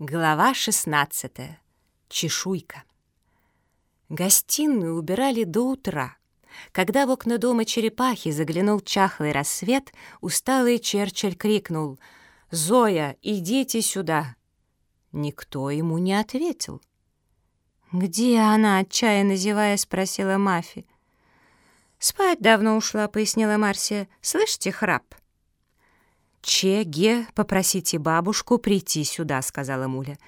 Глава 16. Чешуйка. Гостиную убирали до утра. Когда в окна дома черепахи заглянул чахлый рассвет, усталый Черчилль крикнул «Зоя, идите сюда!» Никто ему не ответил. «Где она?» — отчаянно зевая спросила Мафи. «Спать давно ушла», — пояснила Марсия. «Слышите храп?» «Че-ге, попросите бабушку прийти сюда», — сказала Муля.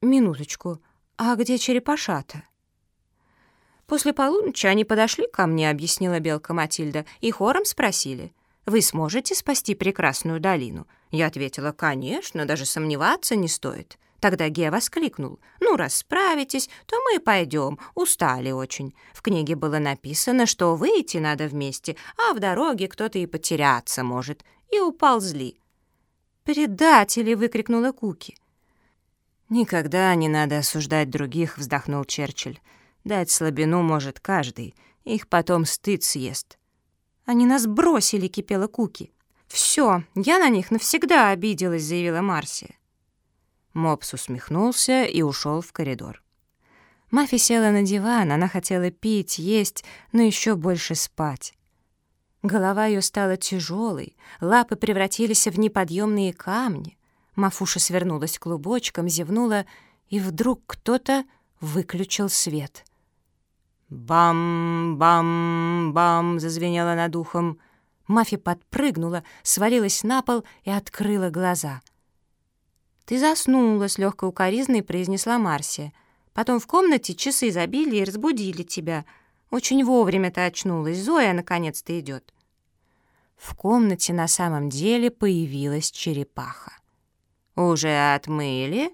«Минуточку, а где черепашата?» «После полуночи они подошли ко мне», — объяснила белка Матильда, «и хором спросили, «Вы сможете спасти прекрасную долину?» Я ответила, «Конечно, даже сомневаться не стоит». Тогда Ге воскликнул, «Ну, раз справитесь, то мы пойдем, устали очень». В книге было написано, что выйти надо вместе, а в дороге кто-то и потеряться может. И уползли. «Предатели!» — выкрикнула Куки. «Никогда не надо осуждать других», — вздохнул Черчилль. «Дать слабину может каждый, их потом стыд съест». «Они нас бросили», — кипела Куки. «Все, я на них навсегда обиделась», — заявила Марсия. Мопс усмехнулся и ушел в коридор. Мафи села на диван, она хотела пить, есть, но еще больше спать. Голова ее стала тяжелой, лапы превратились в неподъемные камни. Мафуша свернулась клубочком, зевнула, и вдруг кто-то выключил свет. «Бам-бам-бам!» — зазвенело над ухом. Мафи подпрыгнула, свалилась на пол и открыла глаза. «Ты заснула», — с легкой укоризной произнесла Марсия. «Потом в комнате часы забили и разбудили тебя. Очень вовремя ты очнулась. Зоя наконец-то идет». В комнате на самом деле появилась черепаха. «Уже отмыли?»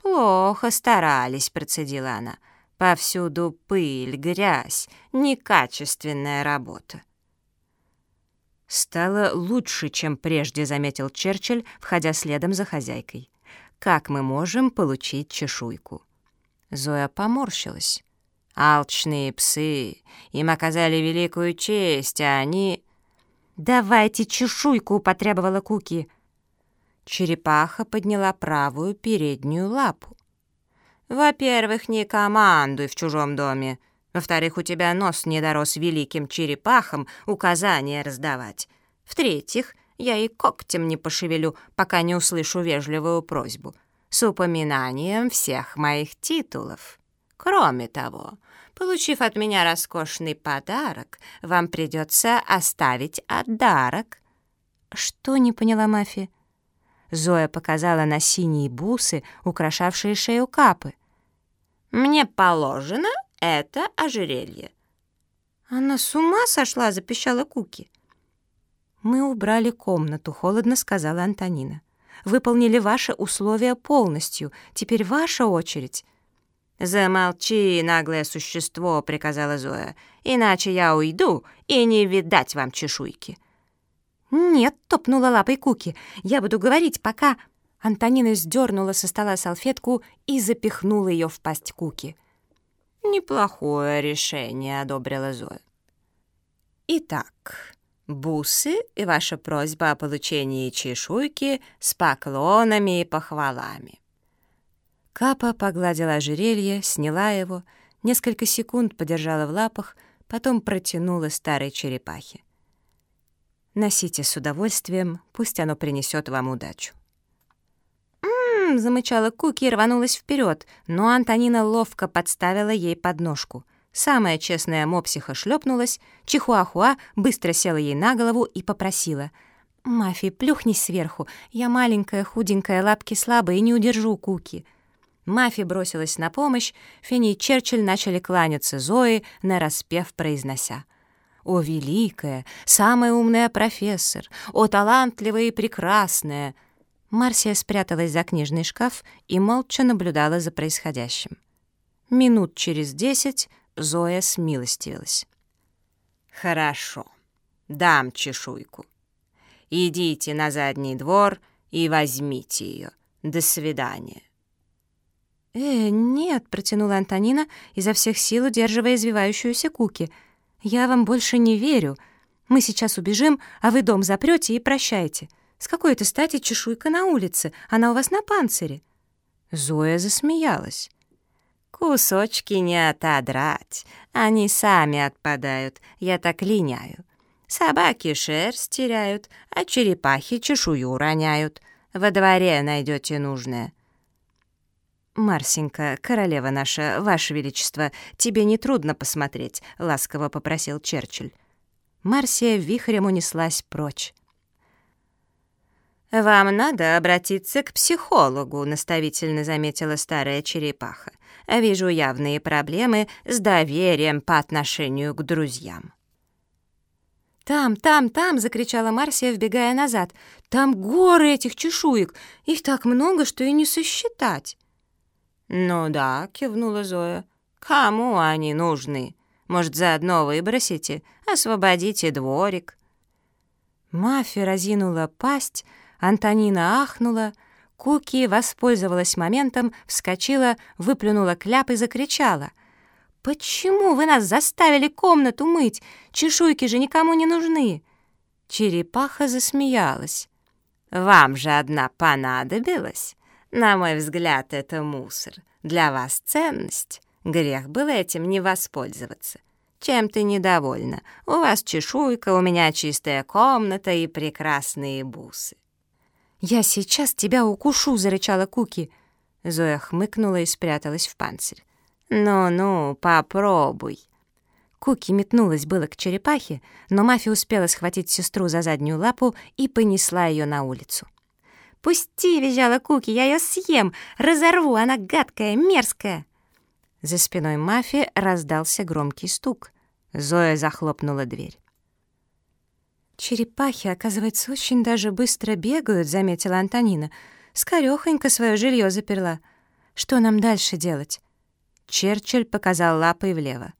«Плохо старались», — процедила она. «Повсюду пыль, грязь, некачественная работа». «Стало лучше, чем прежде», — заметил Черчилль, входя следом за хозяйкой. «Как мы можем получить чешуйку?» Зоя поморщилась. «Алчные псы! Им оказали великую честь, а они...» «Давайте чешуйку!» — потребовала Куки. Черепаха подняла правую переднюю лапу. «Во-первых, не командуй в чужом доме. Во-вторых, у тебя нос не дорос великим черепахам указания раздавать. В-третьих, я и когтем не пошевелю, пока не услышу вежливую просьбу. С упоминанием всех моих титулов. Кроме того, Получив от меня роскошный подарок, вам придется оставить отдарок». «Что?» — не поняла Мафи. Зоя показала на синие бусы, украшавшие шею капы. «Мне положено это ожерелье». «Она с ума сошла!» — запищала Куки. «Мы убрали комнату», — холодно сказала Антонина. «Выполнили ваши условия полностью. Теперь ваша очередь». «Замолчи, наглое существо», — приказала Зоя, «иначе я уйду, и не видать вам чешуйки». «Нет», — топнула лапой Куки, «я буду говорить, пока...» Антонина сдернула со стола салфетку и запихнула ее в пасть Куки. «Неплохое решение», — одобрила Зоя. «Итак, бусы и ваша просьба о получении чешуйки с поклонами и похвалами. Капа погладила ожерелье, сняла его, несколько секунд подержала в лапах, потом протянула старой черепахе. «Носите с удовольствием, пусть оно принесет вам удачу». «М-м-м!» замычала Куки и рванулась вперед, но Антонина ловко подставила ей подножку. Самая честная мопсиха шлепнулась, Чихуахуа быстро села ей на голову и попросила — «Мафи, плюхнись сверху. Я маленькая, худенькая, лапки слабые, не удержу Куки». Мафи бросилась на помощь, Финни и Черчилль начали кланяться Зои, нараспев произнося. «О, великая, самая умная профессор! О, талантливая и прекрасная!» Марсия спряталась за книжный шкаф и молча наблюдала за происходящим. Минут через десять Зоя смилостивилась. «Хорошо, дам чешуйку. Идите на задний двор и возьмите ее. До свидания». «Э, нет», — протянула Антонина, изо всех сил удерживая извивающуюся Куки. «Я вам больше не верю. Мы сейчас убежим, а вы дом запрете и прощайте. С какой-то стати чешуйка на улице? Она у вас на панцире». Зоя засмеялась. «Кусочки не отодрать, они сами отпадают, я так линяю. Собаки шерсть теряют, а черепахи чешую роняют. Во дворе найдете нужное». «Марсенька, королева наша, ваше величество, тебе не трудно посмотреть», — ласково попросил Черчилль. Марсия вихрем унеслась прочь. «Вам надо обратиться к психологу», — наставительно заметила старая черепаха. «Вижу явные проблемы с доверием по отношению к друзьям». «Там, там, там!» — закричала Марсия, вбегая назад. «Там горы этих чешуек! Их так много, что и не сосчитать!» «Ну да», — кивнула Зоя. «Кому они нужны? Может, заодно выбросите? Освободите дворик». Мафия разинула пасть, Антонина ахнула, Куки воспользовалась моментом, вскочила, выплюнула кляп и закричала. «Почему вы нас заставили комнату мыть? Чешуйки же никому не нужны!» Черепаха засмеялась. «Вам же одна понадобилась?» На мой взгляд, это мусор. Для вас ценность. Грех было этим не воспользоваться. Чем ты недовольна? У вас чешуйка, у меня чистая комната и прекрасные бусы. «Я сейчас тебя укушу!» — зарычала Куки. Зоя хмыкнула и спряталась в панцирь. «Ну-ну, попробуй!» Куки метнулась было к черепахе, но Мафия успела схватить сестру за заднюю лапу и понесла ее на улицу. «Пусти!» — визжала Куки. «Я ее съем! Разорву! Она гадкая, мерзкая!» За спиной мафии раздался громкий стук. Зоя захлопнула дверь. «Черепахи, оказывается, очень даже быстро бегают», — заметила Антонина. «Скорёхонько свое жилье заперла. Что нам дальше делать?» Черчилль показал лапой влево.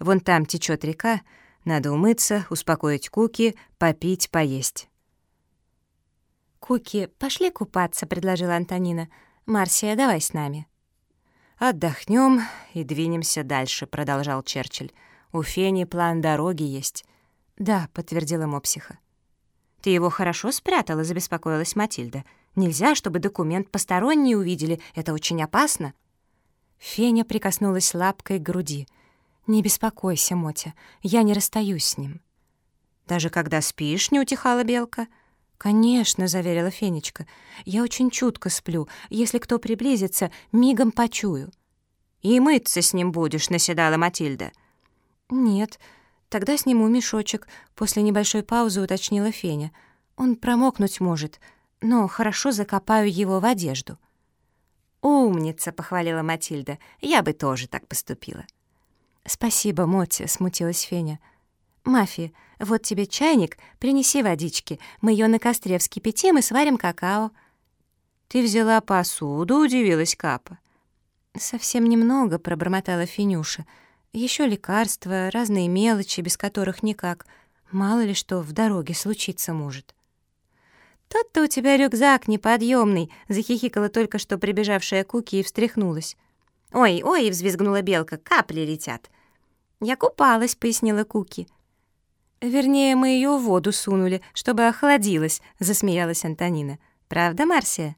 «Вон там течет река. Надо умыться, успокоить Куки, попить, поесть». «Куки, пошли купаться», — предложила Антонина. «Марсия, давай с нами». «Отдохнем и двинемся дальше», — продолжал Черчилль. «У Фени план дороги есть». «Да», — подтвердила Мопсиха. «Ты его хорошо спрятала?» — забеспокоилась Матильда. «Нельзя, чтобы документ посторонние увидели. Это очень опасно». Феня прикоснулась лапкой к груди. «Не беспокойся, Мотя, я не расстаюсь с ним». «Даже когда спишь?» — не утихала Белка. «Конечно», — заверила Фенечка. «Я очень чутко сплю. Если кто приблизится, мигом почую». «И мыться с ним будешь», — наседала Матильда. «Нет, тогда сниму мешочек», — после небольшой паузы уточнила Феня. «Он промокнуть может, но хорошо закопаю его в одежду». «Умница», — похвалила Матильда. «Я бы тоже так поступила». «Спасибо, Мотя», — смутилась Феня. «Мафи, вот тебе чайник, принеси водички. Мы ее на костре вскипятим и сварим какао». «Ты взяла посуду?» — удивилась Капа. «Совсем немного», — пробормотала Финюша. Еще лекарства, разные мелочи, без которых никак. Мало ли что в дороге случиться может». «Тот-то у тебя рюкзак неподъемный», — захихикала только что прибежавшая Куки и встряхнулась. «Ой, ой!» — взвизгнула Белка. «Капли летят». «Я купалась», — пояснила Куки. «Вернее, мы ее в воду сунули, чтобы охладилась», — засмеялась Антонина. «Правда, Марсия?»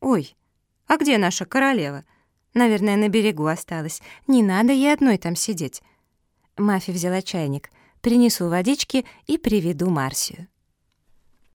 «Ой, а где наша королева?» «Наверное, на берегу осталась. Не надо ей одной там сидеть». Мафи взяла чайник. «Принесу водички и приведу Марсию».